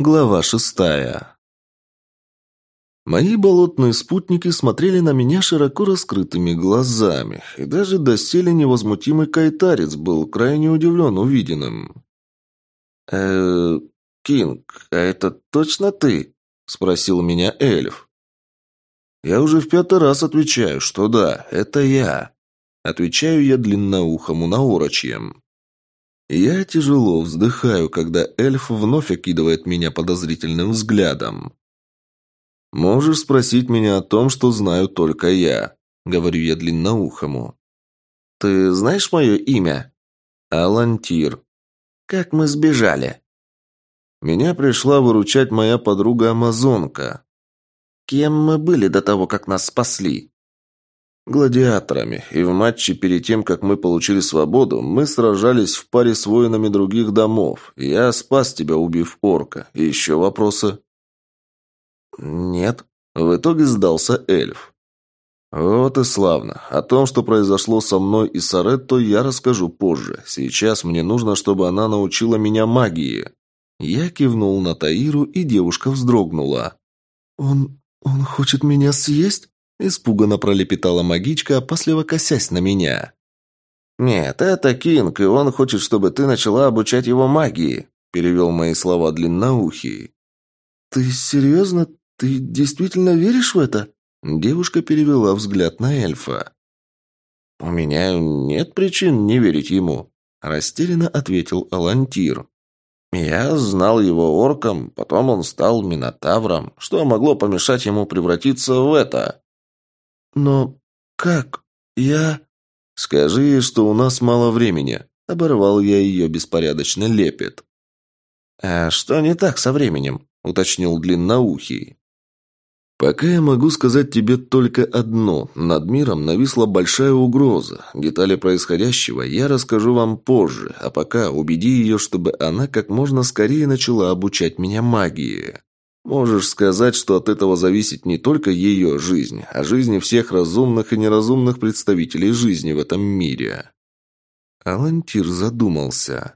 Глава шестая. Мои болотные спутники смотрели на меня широко раскрытыми глазами, и даже доселе невозмутимый кайтарец был крайне удивлен увиденным. э Кинг, а это точно ты?» – спросил меня эльф. «Я уже в пятый раз отвечаю, что да, это я», – отвечаю я длинноухому наорочьем. Я тяжело вздыхаю, когда эльф вновь окидывает меня подозрительным взглядом. «Можешь спросить меня о том, что знаю только я», — говорю я длинноухому. «Ты знаешь мое имя?» «Алантир». «Как мы сбежали?» Меня пришла выручать моя подруга-амазонка. «Кем мы были до того, как нас спасли?» Гладиаторами, и в матче перед тем, как мы получили свободу, мы сражались в паре с воинами других домов. Я спас тебя, убив орка. И еще вопросы?» «Нет». В итоге сдался эльф. «Вот и славно. О том, что произошло со мной и Саретто, я расскажу позже. Сейчас мне нужно, чтобы она научила меня магии». Я кивнул на Таиру, и девушка вздрогнула. «Он... он хочет меня съесть?» Испуганно пролепетала магичка, опасливо косясь на меня. «Нет, это Кинг, и он хочет, чтобы ты начала обучать его магии», перевел мои слова длинноухий. «Ты серьезно? Ты действительно веришь в это?» Девушка перевела взгляд на эльфа. «У меня нет причин не верить ему», – растерянно ответил Алантир. «Я знал его орком, потом он стал минотавром. Что могло помешать ему превратиться в это?» «Но как? Я...» «Скажи что у нас мало времени», — оборвал я ее беспорядочно лепет. «А что не так со временем?» — уточнил длинноухий. «Пока я могу сказать тебе только одно. Над миром нависла большая угроза. Детали происходящего я расскажу вам позже, а пока убеди ее, чтобы она как можно скорее начала обучать меня магии». Можешь сказать, что от этого зависит не только ее жизнь, а жизни всех разумных и неразумных представителей жизни в этом мире. Алантир задумался.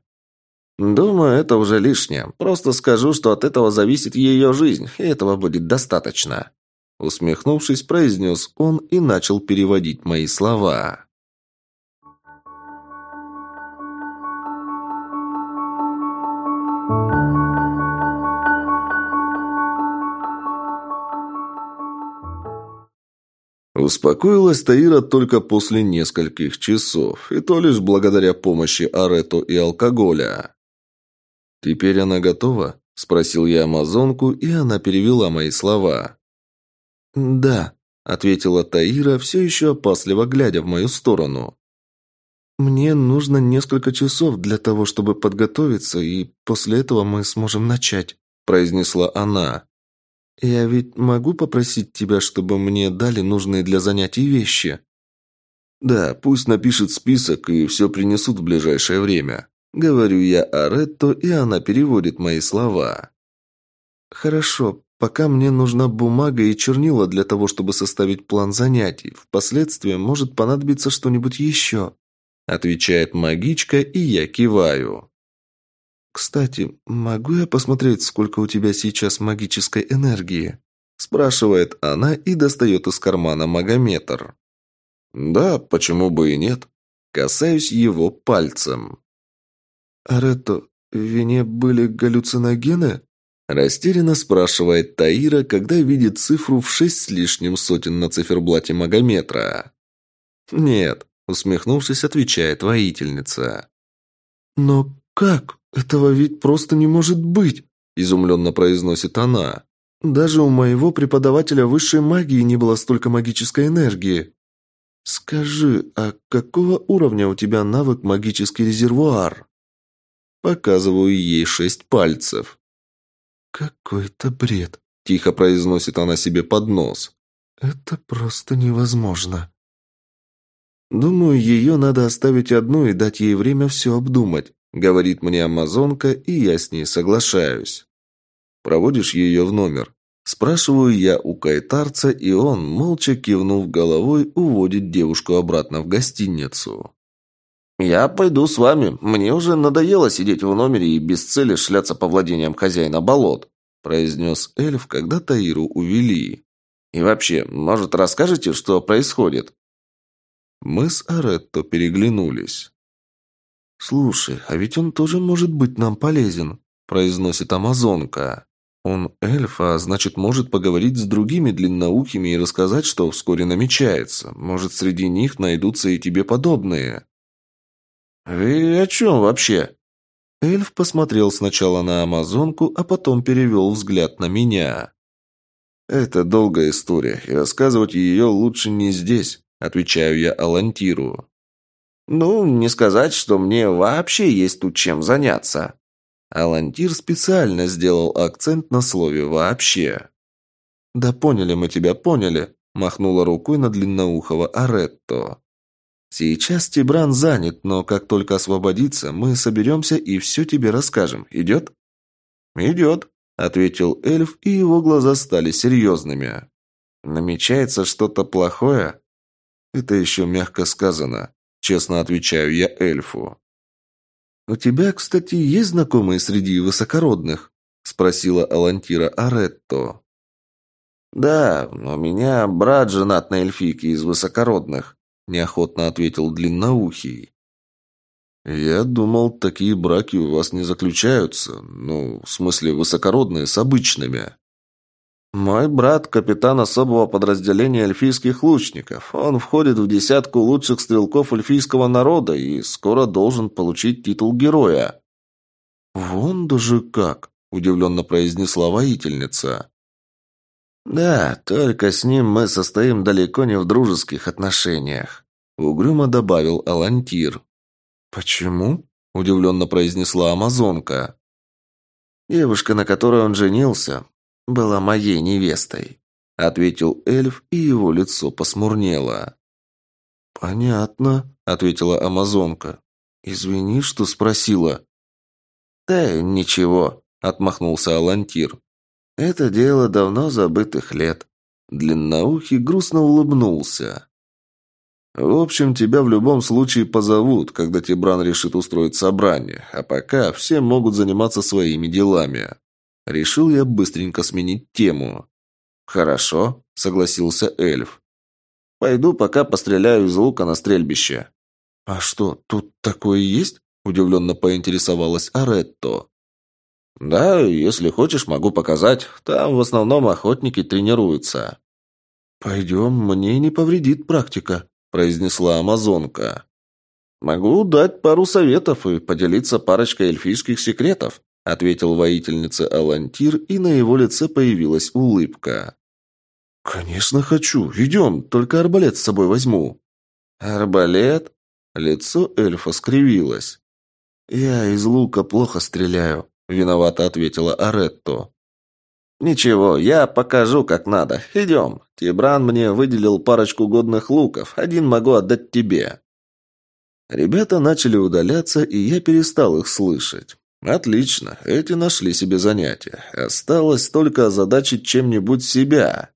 «Думаю, это уже лишнее. Просто скажу, что от этого зависит ее жизнь, и этого будет достаточно». Усмехнувшись, произнес он и начал переводить мои слова. Успокоилась Таира только после нескольких часов, и то лишь благодаря помощи Арету и алкоголя. «Теперь она готова?» – спросил я амазонку, и она перевела мои слова. «Да», – ответила Таира, все еще опасливо глядя в мою сторону. «Мне нужно несколько часов для того, чтобы подготовиться, и после этого мы сможем начать», – произнесла она. «Я ведь могу попросить тебя, чтобы мне дали нужные для занятий вещи?» «Да, пусть напишет список и все принесут в ближайшее время». Говорю я Аретто, и она переводит мои слова. «Хорошо, пока мне нужна бумага и чернила для того, чтобы составить план занятий. Впоследствии может понадобиться что-нибудь еще», отвечает магичка, и я киваю. «Кстати, могу я посмотреть, сколько у тебя сейчас магической энергии?» Спрашивает она и достает из кармана магометр. «Да, почему бы и нет?» Касаюсь его пальцем. «Аретто, в вине были галлюциногены?» Растерянно спрашивает Таира, когда видит цифру в шесть с лишним сотен на циферблате магометра. «Нет», усмехнувшись, отвечает воительница. «Но как?» «Этого ведь просто не может быть!» – изумленно произносит она. «Даже у моего преподавателя высшей магии не было столько магической энергии». «Скажи, а какого уровня у тебя навык магический резервуар?» Показываю ей шесть пальцев. «Какой-то бред», – тихо произносит она себе под нос. «Это просто невозможно». Думаю, ее надо оставить одну и дать ей время все обдумать. Говорит мне амазонка, и я с ней соглашаюсь. Проводишь ее в номер? Спрашиваю я у кайтарца, и он, молча кивнув головой, уводит девушку обратно в гостиницу. «Я пойду с вами. Мне уже надоело сидеть в номере и без цели шляться по владениям хозяина болот», – произнес эльф, когда Таиру увели. «И вообще, может, расскажете, что происходит?» Мы с Аретто переглянулись. «Слушай, а ведь он тоже может быть нам полезен», – произносит Амазонка. «Он эльф, а значит, может поговорить с другими длинноухими и рассказать, что вскоре намечается. Может, среди них найдутся и тебе подобные». «Вы о чем вообще?» Эльф посмотрел сначала на Амазонку, а потом перевел взгляд на меня. «Это долгая история, и рассказывать ее лучше не здесь», – отвечаю я Алантиру. «Ну, не сказать, что мне вообще есть тут чем заняться». Алантир специально сделал акцент на слове «вообще». «Да поняли мы тебя, поняли», – махнула рукой на длинноухого Аретто. «Сейчас Тибран занят, но как только освободится, мы соберемся и все тебе расскажем. Идет?» «Идет», — ответил эльф, и его глаза стали серьезными. «Намечается что-то плохое?» «Это еще мягко сказано», — честно отвечаю я эльфу. «У тебя, кстати, есть знакомые среди высокородных?» — спросила Алантира Аретто. «Да, у меня брат женат на эльфийке из высокородных», – неохотно ответил длинноухий. «Я думал, такие браки у вас не заключаются. Ну, в смысле, высокородные с обычными». «Мой брат – капитан особого подразделения эльфийских лучников. Он входит в десятку лучших стрелков эльфийского народа и скоро должен получить титул героя». «Вон даже как!» – удивленно произнесла воительница. «Да, только с ним мы состоим далеко не в дружеских отношениях», — угрюмо добавил Алантир. «Почему?» — удивленно произнесла Амазонка. «Девушка, на которой он женился, была моей невестой», — ответил эльф, и его лицо посмурнело. «Понятно», — ответила Амазонка. «Извини, что спросила». «Да ничего», — отмахнулся Алантир. Это дело давно забытых лет. Длинноухий грустно улыбнулся. В общем, тебя в любом случае позовут, когда Тибран решит устроить собрание, а пока все могут заниматься своими делами. Решил я быстренько сменить тему. Хорошо, согласился эльф. Пойду пока постреляю из лука на стрельбище. А что, тут такое есть? Удивленно поинтересовалась Аретто. «Да, если хочешь, могу показать. Там в основном охотники тренируются». «Пойдем, мне не повредит практика», – произнесла амазонка. «Могу дать пару советов и поделиться парочкой эльфийских секретов», – ответил воительница Алантир, и на его лице появилась улыбка. «Конечно хочу. Идем, только арбалет с собой возьму». «Арбалет?» Лицо эльфа скривилось. «Я из лука плохо стреляю», Виновато ответила Аретто. «Ничего, я покажу, как надо. Идем. Тибран мне выделил парочку годных луков. Один могу отдать тебе». Ребята начали удаляться, и я перестал их слышать. «Отлично. Эти нашли себе занятие. Осталось только озадачить чем-нибудь себя».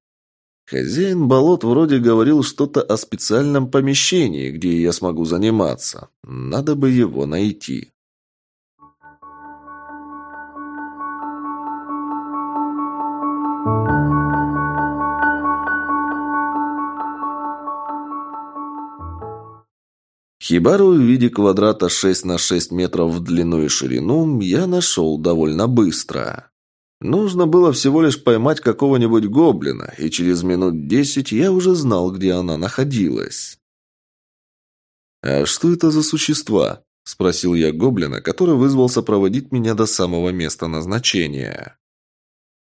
Хозяин болот вроде говорил что-то о специальном помещении, где я смогу заниматься. Надо бы его найти. Хибару в виде квадрата 6 на 6 метров в длину и ширину я нашел довольно быстро. Нужно было всего лишь поймать какого-нибудь гоблина, и через минут десять я уже знал, где она находилась. «А что это за существа?» – спросил я гоблина, который вызвался проводить меня до самого места назначения.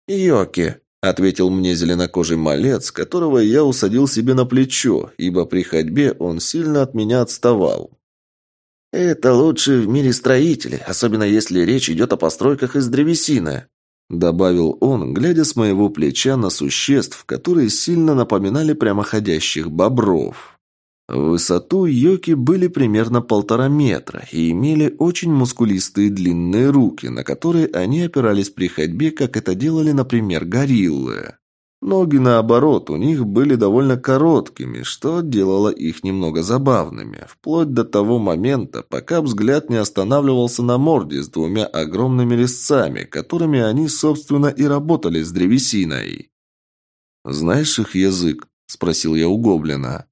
«Йоки», — ответил мне зеленокожий малец, которого я усадил себе на плечо, ибо при ходьбе он сильно от меня отставал. «Это лучшие в мире строители, особенно если речь идет о постройках из древесины», добавил он, глядя с моего плеча на существ, которые сильно напоминали прямоходящих бобров. В высоту йоки были примерно полтора метра и имели очень мускулистые длинные руки, на которые они опирались при ходьбе, как это делали, например, гориллы. Ноги, наоборот, у них были довольно короткими, что делало их немного забавными, вплоть до того момента, пока взгляд не останавливался на морде с двумя огромными резцами, которыми они, собственно, и работали с древесиной. «Знаешь их язык?» – спросил я у гоблина.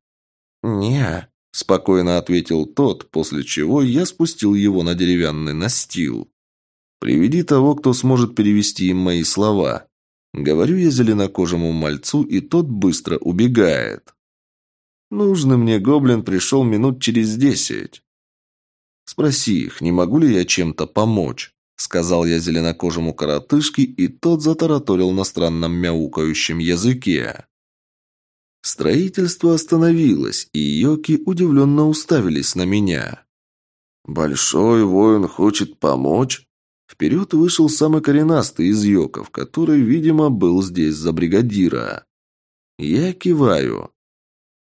«Не», – спокойно ответил тот, после чего я спустил его на деревянный настил. «Приведи того, кто сможет перевести им мои слова», Говорю я зеленокожему мальцу, и тот быстро убегает. Нужный мне гоблин пришел минут через десять. «Спроси их, не могу ли я чем-то помочь?» Сказал я зеленокожему коротышке, и тот затараторил на странном мяукающем языке. Строительство остановилось, и йоки удивленно уставились на меня. «Большой воин хочет помочь?» Вперед вышел самый коренастый из йоков, который, видимо, был здесь за бригадира. Я киваю.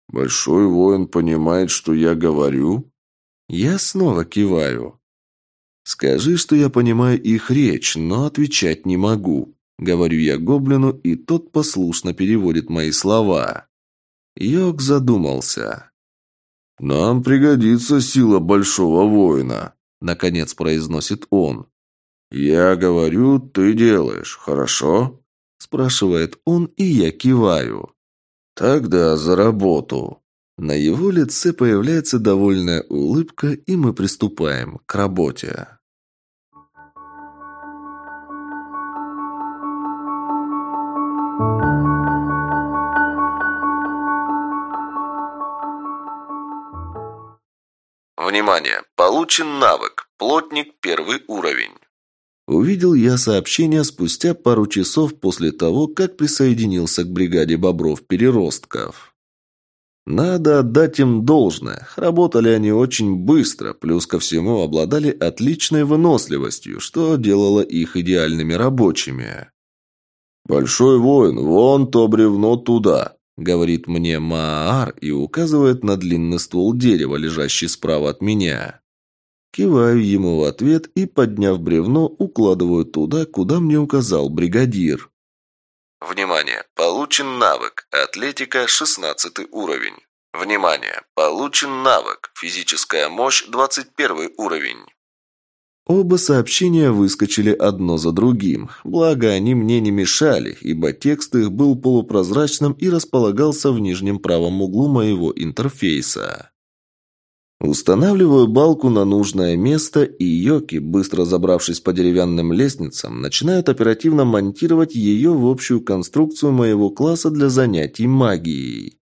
«Большой воин понимает, что я говорю?» Я снова киваю. «Скажи, что я понимаю их речь, но отвечать не могу», — говорю я гоблину, и тот послушно переводит мои слова. Йог задумался. «Нам пригодится сила большого воина», — наконец произносит он. «Я говорю, ты делаешь, хорошо?» Спрашивает он, и я киваю. «Тогда за работу». На его лице появляется довольная улыбка, и мы приступаем к работе. Внимание! Получен навык. Плотник первый уровень. Увидел я сообщение спустя пару часов после того, как присоединился к бригаде бобров-переростков. Надо отдать им должное. Работали они очень быстро, плюс ко всему обладали отличной выносливостью, что делало их идеальными рабочими. «Большой воин, вон то бревно туда», — говорит мне Маар и указывает на длинный ствол дерева, лежащий справа от меня. Киваю ему в ответ и, подняв бревно, укладываю туда, куда мне указал бригадир. Внимание! Получен навык. Атлетика 16 уровень. Внимание! Получен навык. Физическая мощь 21 уровень. Оба сообщения выскочили одно за другим, благо они мне не мешали, ибо текст их был полупрозрачным и располагался в нижнем правом углу моего интерфейса. Устанавливаю балку на нужное место, и Йоки, быстро забравшись по деревянным лестницам, начинают оперативно монтировать ее в общую конструкцию моего класса для занятий магией.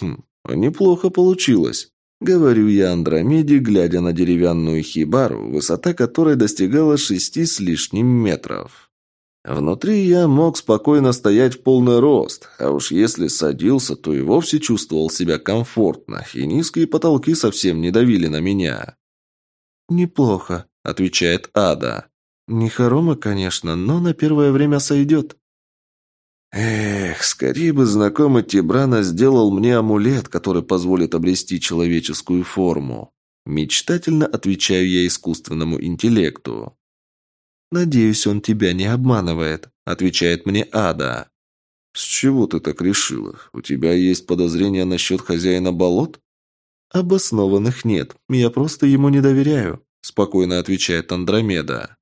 Хм, неплохо получилось. Говорю я Андромеде, глядя на деревянную хибару, высота которой достигала шести с лишним метров. Внутри я мог спокойно стоять в полный рост, а уж если садился, то и вовсе чувствовал себя комфортно, и низкие потолки совсем не давили на меня. «Неплохо», — отвечает Ада. «Не хоромы, конечно, но на первое время сойдет». Эх, скорее бы знакомый Тибрана сделал мне амулет, который позволит обрести человеческую форму. Мечтательно отвечаю я искусственному интеллекту. «Надеюсь, он тебя не обманывает», — отвечает мне Ада. «С чего ты так решила? У тебя есть подозрения насчет хозяина болот?» «Обоснованных нет. Я просто ему не доверяю», — спокойно отвечает Андромеда.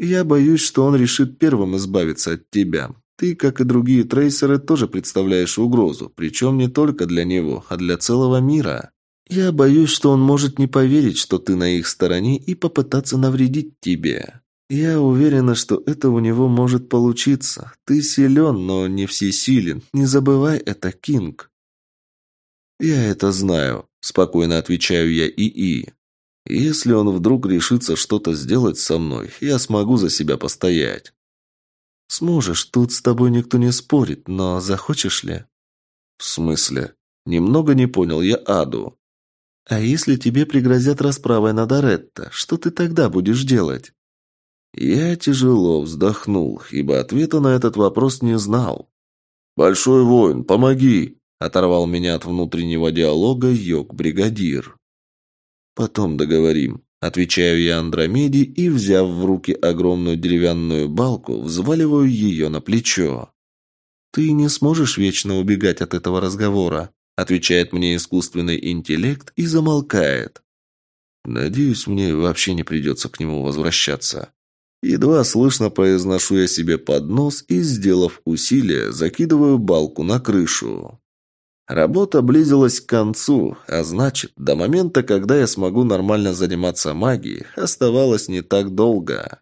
«Я боюсь, что он решит первым избавиться от тебя. Ты, как и другие трейсеры, тоже представляешь угрозу, причем не только для него, а для целого мира. Я боюсь, что он может не поверить, что ты на их стороне и попытаться навредить тебе. «Я уверена, что это у него может получиться. Ты силен, но не всесилен. Не забывай это, Кинг». «Я это знаю», – спокойно отвечаю я ИИ. «Если он вдруг решится что-то сделать со мной, я смогу за себя постоять». «Сможешь, тут с тобой никто не спорит, но захочешь ли?» «В смысле?» Немного не понял я Аду. «А если тебе пригрозят расправой на Доретто, что ты тогда будешь делать?» Я тяжело вздохнул, ибо ответа на этот вопрос не знал. «Большой воин, помоги!» – оторвал меня от внутреннего диалога йог-бригадир. «Потом договорим», – отвечаю я Андромеде и, взяв в руки огромную деревянную балку, взваливаю ее на плечо. «Ты не сможешь вечно убегать от этого разговора», отвечает мне искусственный интеллект и замолкает. Надеюсь, мне вообще не придется к нему возвращаться. Едва слышно произношу я себе под нос и, сделав усилие, закидываю балку на крышу. Работа близилась к концу, а значит, до момента, когда я смогу нормально заниматься магией, оставалось не так долго.